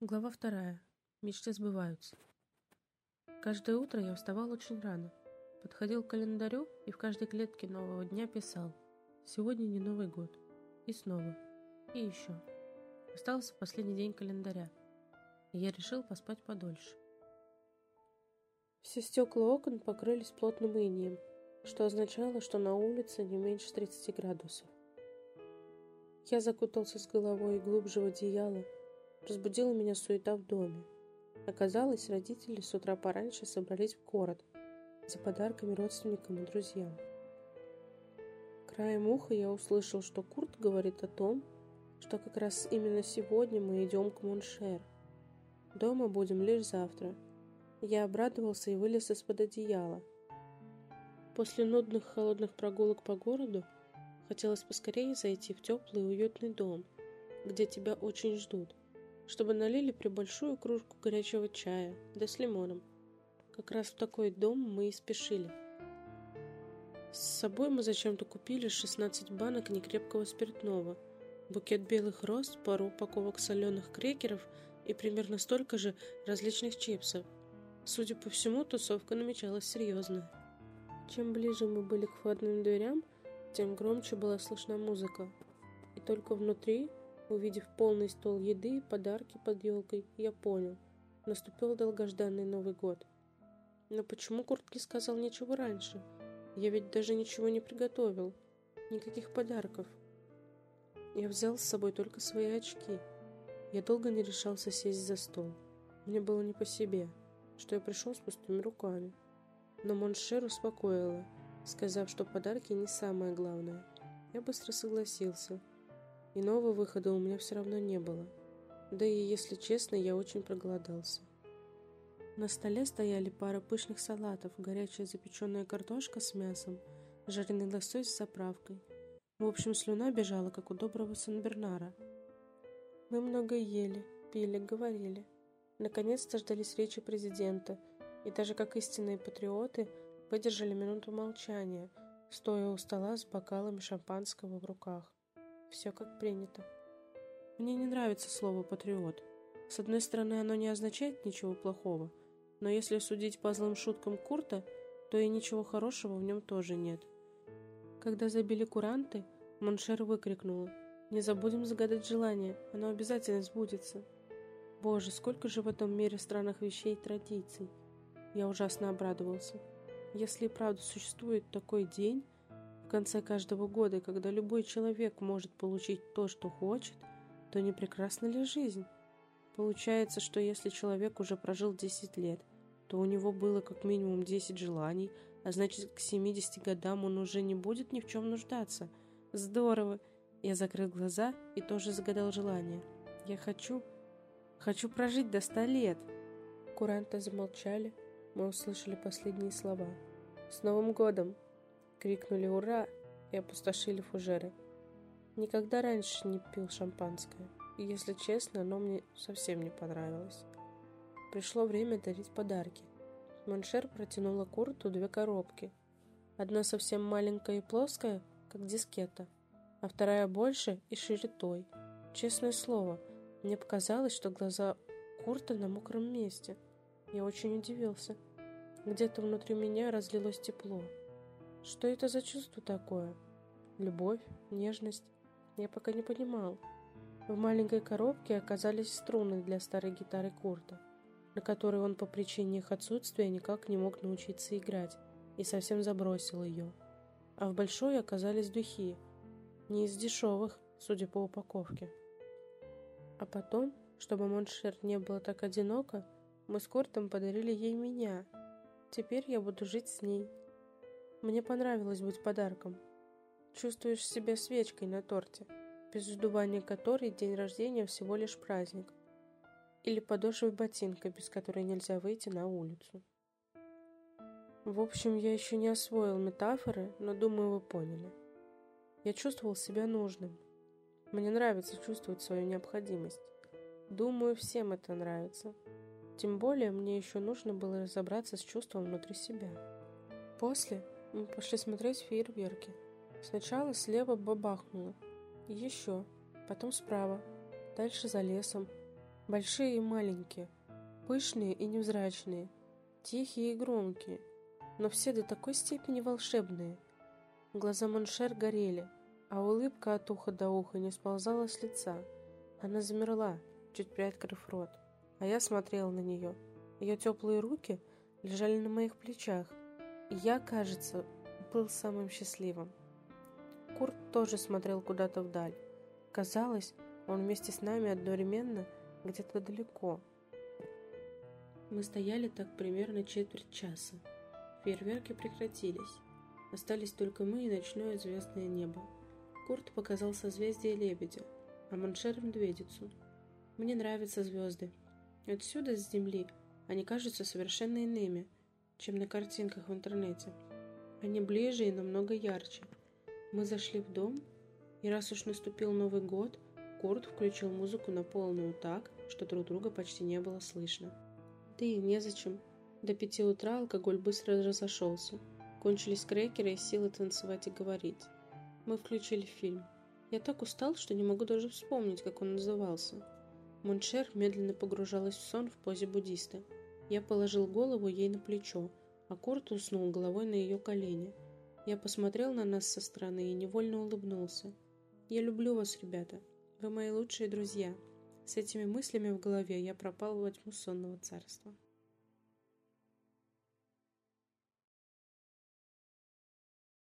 Глава вторая. Мечты сбываются. Каждое утро я вставал очень рано, подходил к календарю и в каждой клетке нового дня писал «Сегодня не Новый год». И снова. И еще. Остался последний день календаря, и я решил поспать подольше. Все стекла окон покрылись плотным инием, что означало, что на улице не меньше 30 градусов. Я закутался с головой глубже в одеяло, Разбудила меня суета в доме. Оказалось, родители с утра пораньше собрались в город за подарками родственникам и друзьям. Краем уха я услышал, что Курт говорит о том, что как раз именно сегодня мы идем к Моншер. Дома будем лишь завтра. Я обрадовался и вылез из-под одеяла. После нудных холодных прогулок по городу хотелось поскорее зайти в теплый уютный дом, где тебя очень ждут чтобы налили прибольшую кружку горячего чая, да с лимоном. Как раз в такой дом мы и спешили. С собой мы зачем-то купили 16 банок некрепкого спиртного, букет белых роз, пару упаковок соленых крекеров и примерно столько же различных чипсов. Судя по всему, тусовка намечалась серьезная. Чем ближе мы были к входным дверям, тем громче была слышна музыка. И только внутри Увидев полный стол еды и подарки под елкой, я понял. Наступил долгожданный Новый год. Но почему Курт не сказал ничего раньше? Я ведь даже ничего не приготовил. Никаких подарков. Я взял с собой только свои очки. Я долго не решался сесть за стол. Мне было не по себе, что я пришел с пустыми руками. Но Моншер успокоила, сказав, что подарки не самое главное. Я быстро согласился – Иного выхода у меня все равно не было. Да и, если честно, я очень проголодался. На столе стояли пара пышных салатов, горячая запеченная картошка с мясом, жареный лосось с заправкой. В общем, слюна бежала, как у доброго Санбернара. Мы много ели, пили, говорили. Наконец-то ждались речи президента, и даже как истинные патриоты выдержали минуту молчания, стоя у стола с бокалами шампанского в руках. Все как принято. Мне не нравится слово «патриот». С одной стороны, оно не означает ничего плохого, но если судить по злым шуткам Курта, то и ничего хорошего в нем тоже нет. Когда забили куранты, Моншер выкрикнула «Не забудем загадать желание, оно обязательно сбудется». Боже, сколько же в этом мире странных вещей и традиций. Я ужасно обрадовался. Если и правда существует такой день, конце каждого года, когда любой человек может получить то, что хочет, то не прекрасна ли жизнь? Получается, что если человек уже прожил 10 лет, то у него было как минимум 10 желаний, а значит, к 70 годам он уже не будет ни в чем нуждаться. Здорово! Я закрыл глаза и тоже загадал желание. Я хочу... Хочу прожить до 100 лет. Куранты замолчали. Мы услышали последние слова. «С Новым годом!» Крикнули «Ура!» и опустошили фужеры. Никогда раньше не пил шампанское, и, если честно, оно мне совсем не понравилось. Пришло время дарить подарки. Моншер протянула Курту две коробки. Одна совсем маленькая и плоская, как дискета, а вторая больше и шире той. Честное слово, мне показалось, что глаза Курта на мокром месте. Я очень удивился. Где-то внутри меня разлилось тепло. Что это за чувство такое? Любовь? Нежность? Я пока не понимал. В маленькой коробке оказались струны для старой гитары Курта, на которой он по причине их отсутствия никак не мог научиться играть и совсем забросил ее. А в большой оказались духи, не из дешевых, судя по упаковке. А потом, чтобы Моншер не было так одиноко, мы с Куртом подарили ей меня. Теперь я буду жить с ней. Мне понравилось быть подарком. Чувствуешь себя свечкой на торте, без сдувания которой день рождения всего лишь праздник. Или подошвой ботинка, без которой нельзя выйти на улицу. В общем, я еще не освоил метафоры, но думаю, вы поняли. Я чувствовал себя нужным. Мне нравится чувствовать свою необходимость. Думаю, всем это нравится. Тем более, мне еще нужно было разобраться с чувством внутри себя. После мы пошли смотреть фейерверки. Сначала слева бабахнуло. Еще. Потом справа. Дальше за лесом. Большие и маленькие, пышные и невзрачные, тихие и громкие, но все до такой степени волшебные. Глаза Моншер горели, а улыбка от уха до уха не сползала с лица. Она замерла, чуть приоткрыв рот, а я смотрел на нее. Ее теплые руки лежали на моих плечах, я, кажется, был самым счастливым. Курт тоже смотрел куда-то вдаль. Казалось, он вместе с нами одновременно где-то далеко. Мы стояли так примерно четверть часа. Фейерверки прекратились. Остались только мы и ночное звездное небо. Курт показал созвездие лебедя, а Моншер — медведицу. Мне нравятся звезды. Отсюда, с земли, они кажутся совершенно иными, чем на картинках в интернете. Они ближе и намного ярче. Мы зашли в дом, и раз уж наступил Новый год, Курт включил музыку на полную так, что друг друга почти не было слышно. Да и незачем. До пяти утра алкоголь быстро разошелся. Кончились крекеры и силы танцевать и говорить. Мы включили фильм. Я так устал, что не могу даже вспомнить, как он назывался. Моншер медленно погружалась в сон в позе буддиста. Я положил голову ей на плечо, а Курт уснул головой на ее колени. Я посмотрел на нас со стороны и невольно улыбнулся. «Я люблю вас, ребята. Вы мои лучшие друзья». С этими мыслями в голове я пропал во тьму сонного царства.